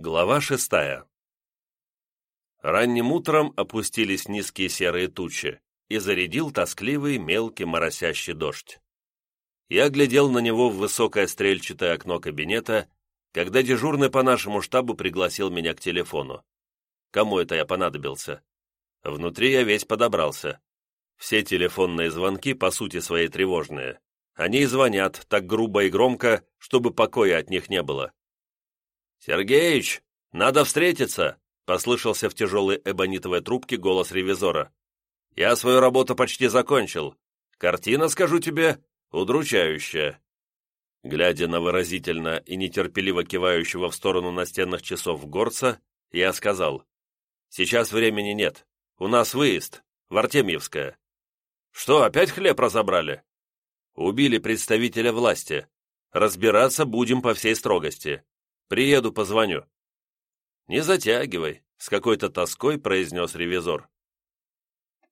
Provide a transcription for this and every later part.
Глава шестая Ранним утром опустились низкие серые тучи, и зарядил тоскливый, мелкий, моросящий дождь. Я глядел на него в высокое стрельчатое окно кабинета, когда дежурный по нашему штабу пригласил меня к телефону. Кому это я понадобился? Внутри я весь подобрался. Все телефонные звонки, по сути своей, тревожные. Они и звонят так грубо и громко, чтобы покоя от них не было. «Сергеич, надо встретиться!» — послышался в тяжелой эбонитовой трубке голос ревизора. «Я свою работу почти закончил. Картина, скажу тебе, удручающая». Глядя на выразительно и нетерпеливо кивающего в сторону настенных часов горца, я сказал, «Сейчас времени нет. У нас выезд, в Артемьевское». «Что, опять хлеб разобрали?» «Убили представителя власти. Разбираться будем по всей строгости. Приеду, позвоню». «Не затягивай», — с какой-то тоской произнес ревизор.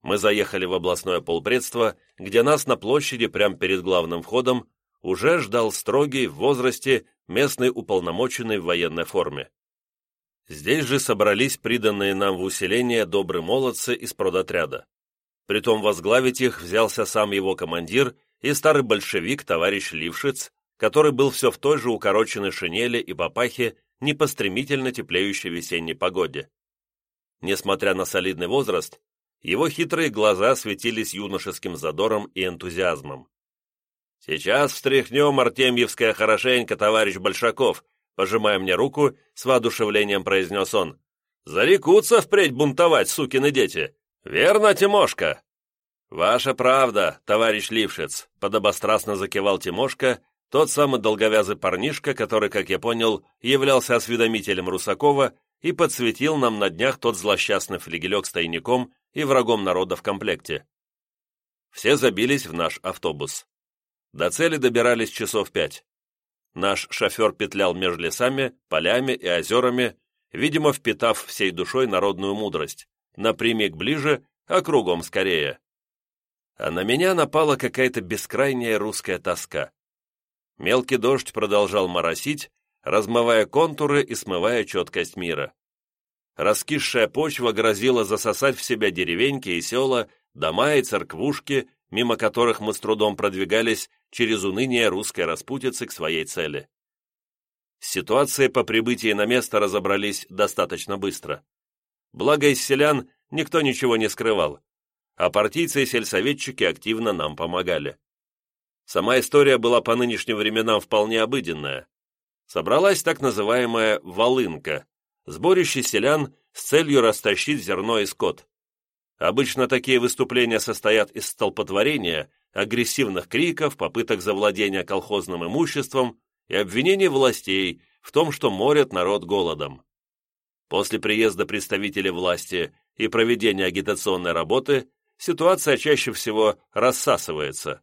Мы заехали в областное полпредство, где нас на площади, прямо перед главным входом, уже ждал строгий в возрасте местный уполномоченный в военной форме. Здесь же собрались приданные нам в усиление добрые молодцы из продотряда. Притом возглавить их взялся сам его командир и старый большевик товарищ Лившиц, который был все в той же укороченной шинели и папахе, не по стремительно теплеющей весенней погоде. Несмотря на солидный возраст, его хитрые глаза светились юношеским задором и энтузиазмом. «Сейчас встряхнем Артемьевское хорошенько, товарищ Большаков», пожимая мне руку, с воодушевлением произнес он. «Зарекутся впредь бунтовать, сукины дети! Верно, Тимошка?» «Ваша правда, товарищ Лившиц», — подобострастно закивал Тимошка, тот самый долговязый парнишка, который, как я понял, являлся осведомителем Русакова и подсветил нам на днях тот злосчастный флигелек с тайником и врагом народа в комплекте. Все забились в наш автобус. До цели добирались часов пять. Наш шофер петлял между лесами, полями и озерами, видимо, впитав всей душой народную мудрость. Напрямик ближе, а кругом скорее. А на меня напала какая-то бескрайняя русская тоска. Мелкий дождь продолжал моросить, размывая контуры и смывая четкость мира. Раскисшая почва грозила засосать в себя деревеньки и села, дома и церквушки, мимо которых мы с трудом продвигались через уныние русской распутицы к своей цели. С ситуацией по прибытии на место разобрались достаточно быстро. Благо из селян никто ничего не скрывал, а партийцы и сельсоветчики активно нам помогали. Сама история была по нынешним временам вполне обыденная. Собралась так называемая «волынка», сборище селян с целью растащить зерно и скот. Обычно такие выступления состоят из столпотворения, агрессивных криков, попыток завладения колхозным имуществом и обвинений властей в том, что морят народ голодом. После приезда представителей власти и проведения агитационной работы ситуация чаще всего рассасывается.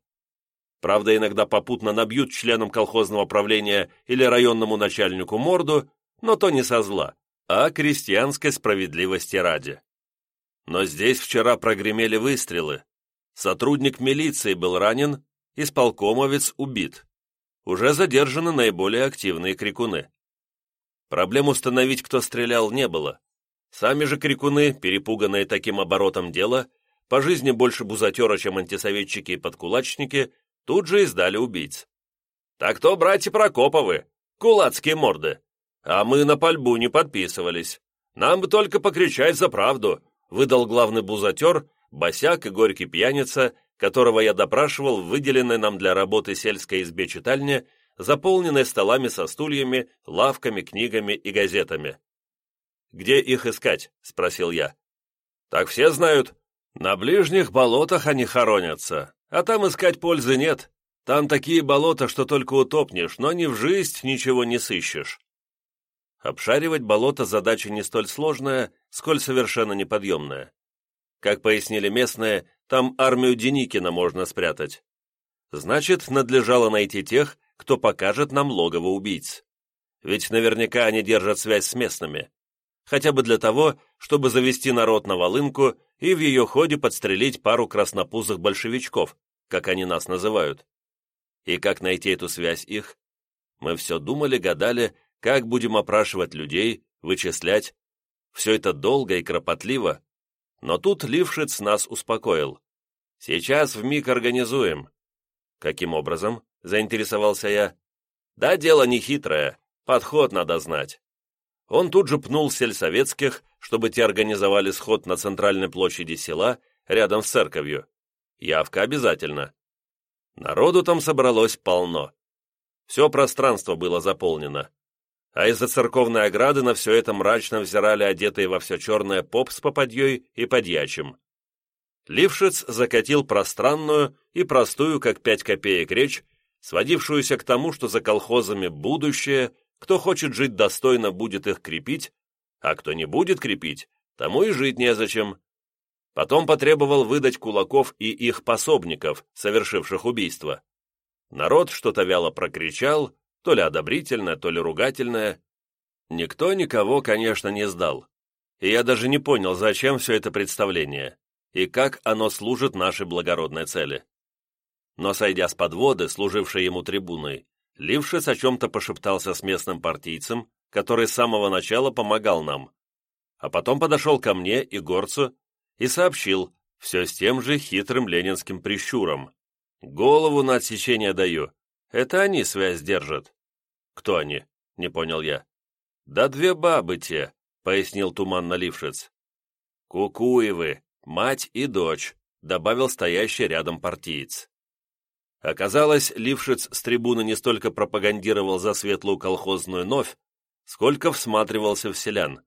Правда, иногда попутно набьют членам колхозного правления или районному начальнику морду, но то не со зла, а крестьянской справедливости ради. Но здесь вчера прогремели выстрелы. Сотрудник милиции был ранен, исполкомовец убит. Уже задержаны наиболее активные крикуны. Проблем установить, кто стрелял, не было. Сами же крикуны, перепуганные таким оборотом дела, по жизни больше бузатера, чем антисоветчики и подкулачники, тут же издали убийц. «Так то, братья Прокоповы, кулацкие морды. А мы на пальбу не подписывались. Нам бы только покричать за правду», выдал главный бузатер, босяк и горький пьяница, которого я допрашивал в выделенной нам для работы сельской избе-читальне, заполненной столами со стульями, лавками, книгами и газетами. «Где их искать?» — спросил я. «Так все знают. На ближних болотах они хоронятся. А там искать пользы нет. Там такие болота, что только утопнешь, но ни в жизнь ничего не сыщешь. Обшаривать болото задача не столь сложная, сколь совершенно неподъемная. Как пояснили местные, там армию Деникина можно спрятать. Значит, надлежало найти тех, кто покажет нам логово убийц. Ведь наверняка они держат связь с местными. Хотя бы для того, чтобы завести народ на волынку и в ее ходе подстрелить пару краснопузых большевичков, как они нас называют. И как найти эту связь их? Мы все думали, гадали, как будем опрашивать людей, вычислять. Все это долго и кропотливо. Но тут Лившиц нас успокоил. «Сейчас вмиг организуем». «Каким образом?» — заинтересовался я. «Да дело не хитрое, подход надо знать». Он тут же пнул сельсоветских, чтобы те организовали сход на центральной площади села, рядом с церковью. Явка обязательно. Народу там собралось полно. Все пространство было заполнено. А из-за церковной ограды на все это мрачно взирали одетые во все черное поп с попадьей и подьячим. Лившиц закатил пространную и простую, как пять копеек, речь, сводившуюся к тому, что за колхозами будущее, кто хочет жить достойно, будет их крепить, а кто не будет крепить, тому и жить незачем. Потом потребовал выдать кулаков и их пособников, совершивших убийство. Народ что-то вяло прокричал, то ли одобрительное, то ли ругательное. Никто никого, конечно, не сдал. И я даже не понял, зачем все это представление, и как оно служит нашей благородной цели. Но, сойдя с подводы, служившей ему трибуной, Лившиц о чем-то пошептался с местным партийцем, который с самого начала помогал нам. А потом подошел ко мне и горцу и сообщил, все с тем же хитрым ленинским прищуром. «Голову на отсечение даю. Это они связь держат». «Кто они?» — не понял я. «Да две бабы те», — пояснил туманно Лившиц. «Кукуевы, мать и дочь», — добавил стоящий рядом партиец. Оказалось, Лившиц с трибуны не столько пропагандировал за светлую колхозную новь, сколько всматривался в селян.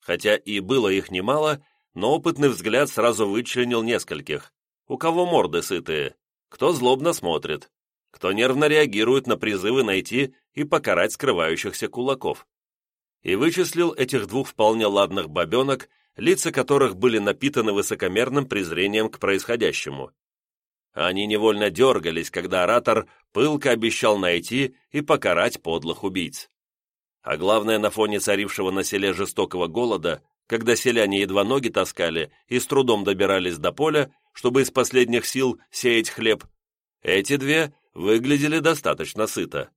Хотя и было их немало, но опытный взгляд сразу вычленил нескольких. У кого морды сытые, кто злобно смотрит, кто нервно реагирует на призывы найти и покарать скрывающихся кулаков. И вычислил этих двух вполне ладных бабенок, лица которых были напитаны высокомерным презрением к происходящему. Они невольно дергались, когда оратор пылко обещал найти и покарать подлых убийц. А главное, на фоне царившего на селе жестокого голода, когда селяне едва ноги таскали и с трудом добирались до поля, чтобы из последних сил сеять хлеб, эти две выглядели достаточно сыто.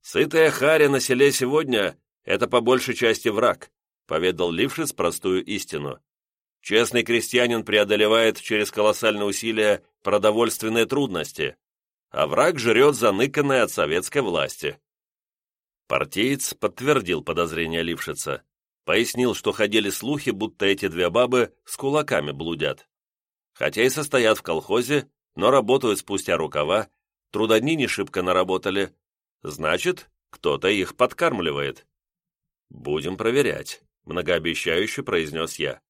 «Сытая харя на селе сегодня — это по большей части враг», поведал Лившиц простую истину. Честный крестьянин преодолевает через колоссальные усилия продовольственные трудности, а враг жрет заныканное от советской власти. Партиец подтвердил подозрения Лившица. Пояснил, что ходили слухи, будто эти две бабы с кулаками блудят. Хотя и состоят в колхозе, но работают спустя рукава, трудодни не шибко наработали. Значит, кто-то их подкармливает. «Будем проверять», — многообещающе произнес я.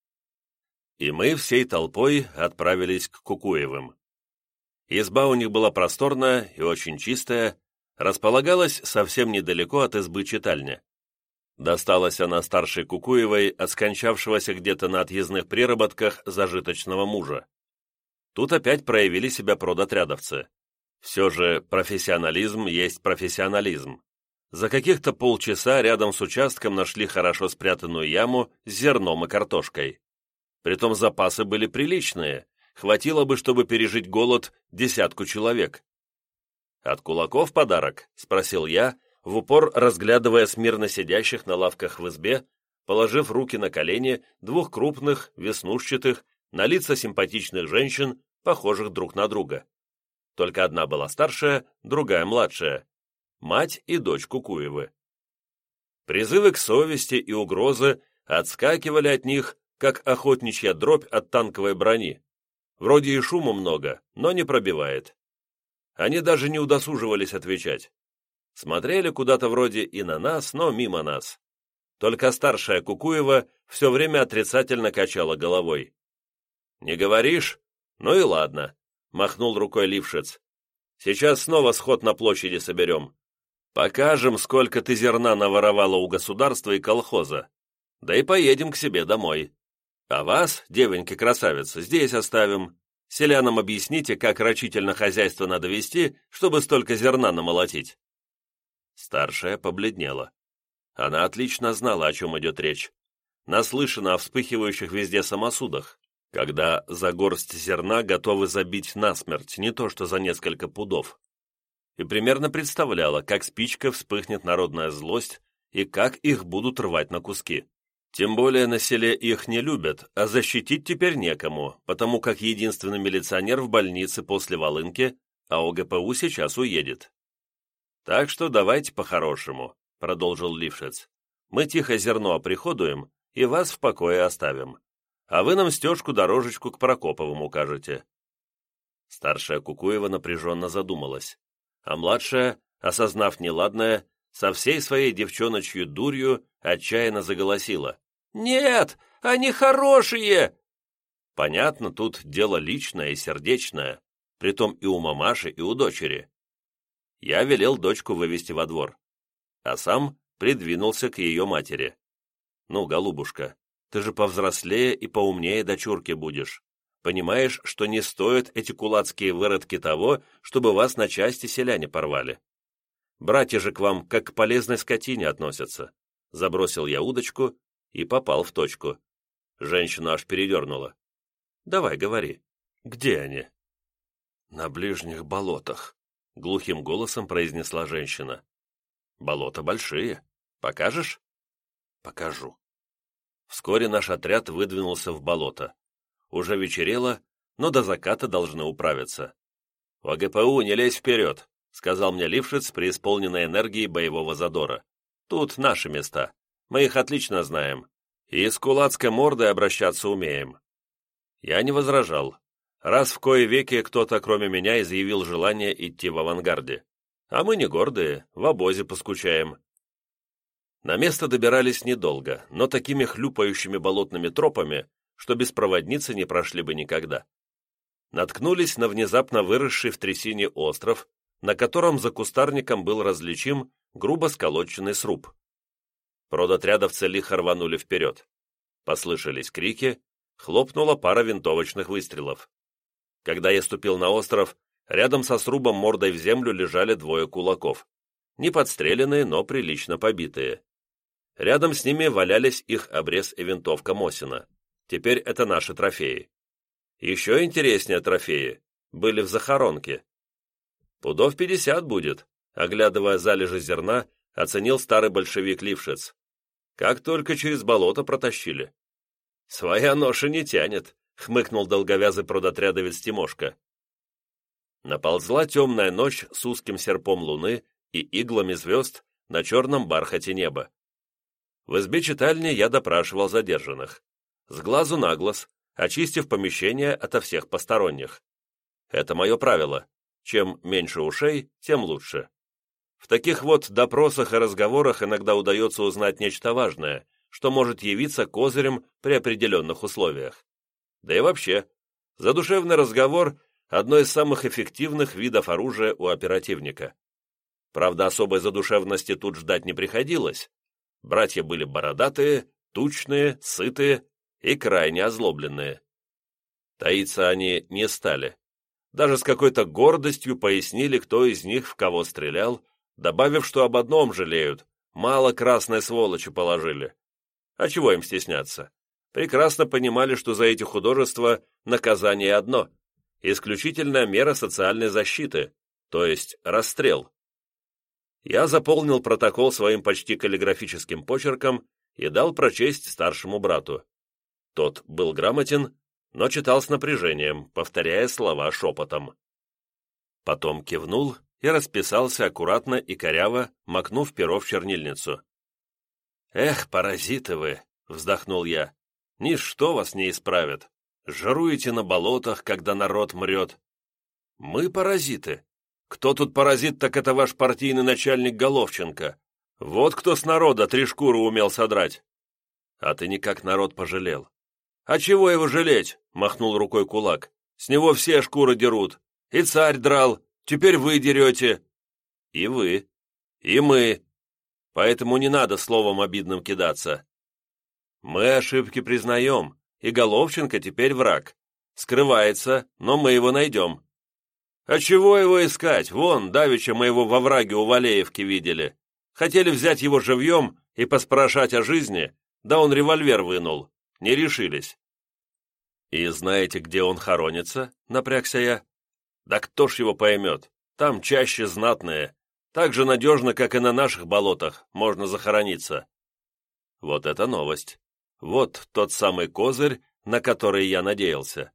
И мы всей толпой отправились к Кукуевым. Изба у них была просторная и очень чистая, располагалась совсем недалеко от избы читальни. Досталась она старшей Кукуевой от скончавшегося где-то на отъездных приработках зажиточного мужа. Тут опять проявили себя продотрядовцы. Все же профессионализм есть профессионализм. За каких-то полчаса рядом с участком нашли хорошо спрятанную яму с зерном и картошкой. Притом запасы были приличные, хватило бы, чтобы пережить голод десятку человек. «От кулаков подарок?» — спросил я, в упор разглядывая смирно сидящих на лавках в избе, положив руки на колени двух крупных, веснушчатых, на лица симпатичных женщин, похожих друг на друга. Только одна была старшая, другая младшая. Мать и дочь Кукуевы. Призывы к совести и угрозы отскакивали от них, как охотничья дробь от танковой брони. Вроде и шума много, но не пробивает. Они даже не удосуживались отвечать. Смотрели куда-то вроде и на нас, но мимо нас. Только старшая Кукуева все время отрицательно качала головой. «Не говоришь? Ну и ладно», — махнул рукой Лившиц. «Сейчас снова сход на площади соберем. Покажем, сколько ты зерна наворовала у государства и колхоза. Да и поедем к себе домой. А вас, девоньки-красавицы, здесь оставим. Селянам объясните, как рачительно хозяйство надо вести, чтобы столько зерна намолотить». Старшая побледнела. Она отлично знала, о чем идет речь. Наслышана о вспыхивающих везде самосудах, когда за горсть зерна готовы забить насмерть, не то что за несколько пудов. И примерно представляла, как спичка вспыхнет народная злость, и как их будут рвать на куски. Тем более на селе их не любят, а защитить теперь некому, потому как единственный милиционер в больнице после Волынки, а ОГПУ сейчас уедет. «Так что давайте по-хорошему», — продолжил Лившец. «Мы тихо зерно оприходуем и вас в покое оставим. А вы нам стежку-дорожечку к Прокоповым укажете». Старшая Кукуева напряженно задумалась, а младшая, осознав неладное, со всей своей девчоночью дурью отчаянно заголосила. «Нет, они хорошие!» Понятно, тут дело личное и сердечное, притом и у мамаши, и у дочери. Я велел дочку вывести во двор, а сам придвинулся к ее матери. «Ну, голубушка, ты же повзрослее и поумнее дочурки будешь. Понимаешь, что не стоят эти кулацкие выродки того, чтобы вас на части селяне порвали. Братья же к вам как к полезной скотине относятся. Забросил я удочку и попал в точку. Женщина аж передернула. «Давай, говори. Где они?» «На ближних болотах», — глухим голосом произнесла женщина. «Болота большие. Покажешь?» «Покажу». Вскоре наш отряд выдвинулся в болото. Уже вечерело, но до заката должны управиться. «В АГПУ не лезь вперед», — сказал мне Лившиц при исполненной энергии боевого задора. «Тут наши места. Мы их отлично знаем. И с кулацкой мордой обращаться умеем». Я не возражал. Раз в кое веки кто-то, кроме меня, изъявил желание идти в авангарде. А мы не гордые, в обозе поскучаем. На место добирались недолго, но такими хлюпающими болотными тропами, что без проводницы не прошли бы никогда. Наткнулись на внезапно выросший в трясине остров, на котором за кустарником был различим грубо сколоченный сруб. Продотрядовцы лихо рванули вперед. Послышались крики, хлопнула пара винтовочных выстрелов. Когда я ступил на остров, рядом со срубом мордой в землю лежали двое кулаков. Не подстреленные, но прилично побитые. Рядом с ними валялись их обрез и винтовка Мосина. Теперь это наши трофеи. Еще интереснее трофеи были в захоронке. Пудов пятьдесят будет, оглядывая залежи зерна, оценил старый большевик Лившиц. Как только через болото протащили. «Своя ноша не тянет», — хмыкнул долговязый продотрядовец Тимошка. Наползла темная ночь с узким серпом луны и иглами звезд на черном бархате неба. В избе читальни я допрашивал задержанных. С глазу на глаз, очистив помещение ото всех посторонних. Это мое правило. Чем меньше ушей, тем лучше. В таких вот допросах и разговорах иногда удается узнать нечто важное, что может явиться козырем при определенных условиях. Да и вообще, задушевный разговор – одно из самых эффективных видов оружия у оперативника. Правда, особой задушевности тут ждать не приходилось. Братья были бородатые, тучные, сытые и крайне озлобленные. Таиться они не стали. Даже с какой-то гордостью пояснили, кто из них в кого стрелял, добавив, что об одном жалеют, мало красной сволочи положили. А чего им стесняться? Прекрасно понимали, что за эти художества наказание одно – исключительная мера социальной защиты, то есть расстрел. Я заполнил протокол своим почти каллиграфическим почерком и дал прочесть старшему брату. Тот был грамотен, но читал с напряжением, повторяя слова шепотом. Потом кивнул и расписался аккуратно и коряво, макнув перо в чернильницу. «Эх, паразиты вы!» — вздохнул я. «Ничто вас не исправит. Жируете на болотах, когда народ мрет». «Мы паразиты. Кто тут паразит, так это ваш партийный начальник Головченко. Вот кто с народа три шкуры умел содрать». «А ты никак народ пожалел». «А чего его жалеть?» — махнул рукой кулак. «С него все шкуры дерут. И царь драл, Теперь вы дерете. И вы. И мы. Поэтому не надо словом обидным кидаться. Мы ошибки признаем, и Головченко теперь враг. Скрывается, но мы его найдем. А чего его искать? Вон, давеча мы его во враге у Валеевки видели. Хотели взять его живьем и поспрашать о жизни, да он револьвер вынул. Не решились. «И знаете, где он хоронится?» — напрягся я. Да кто ж его поймет? Там чаще знатные. Так же надежно, как и на наших болотах, можно захорониться. Вот это новость. Вот тот самый козырь, на который я надеялся.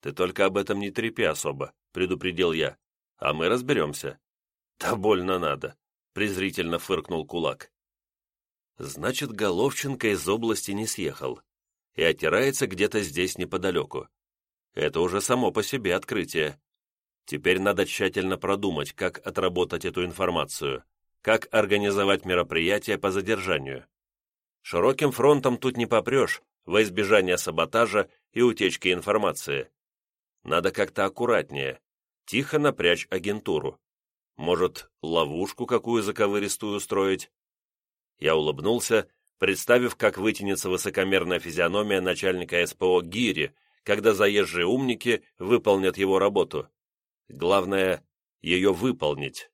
Ты только об этом не трепи особо, предупредил я, а мы разберемся. Да больно надо, презрительно фыркнул кулак. Значит, Головченко из области не съехал и отирается где-то здесь неподалеку. Это уже само по себе открытие. Теперь надо тщательно продумать, как отработать эту информацию, как организовать мероприятие по задержанию. Широким фронтом тут не попрешь, во избежание саботажа и утечки информации. Надо как-то аккуратнее, тихо напрячь агентуру. Может, ловушку какую заковыристую устроить? Я улыбнулся, представив, как вытянется высокомерная физиономия начальника СПО Гири, когда заезжие умники выполнят его работу. Главное, ее выполнить.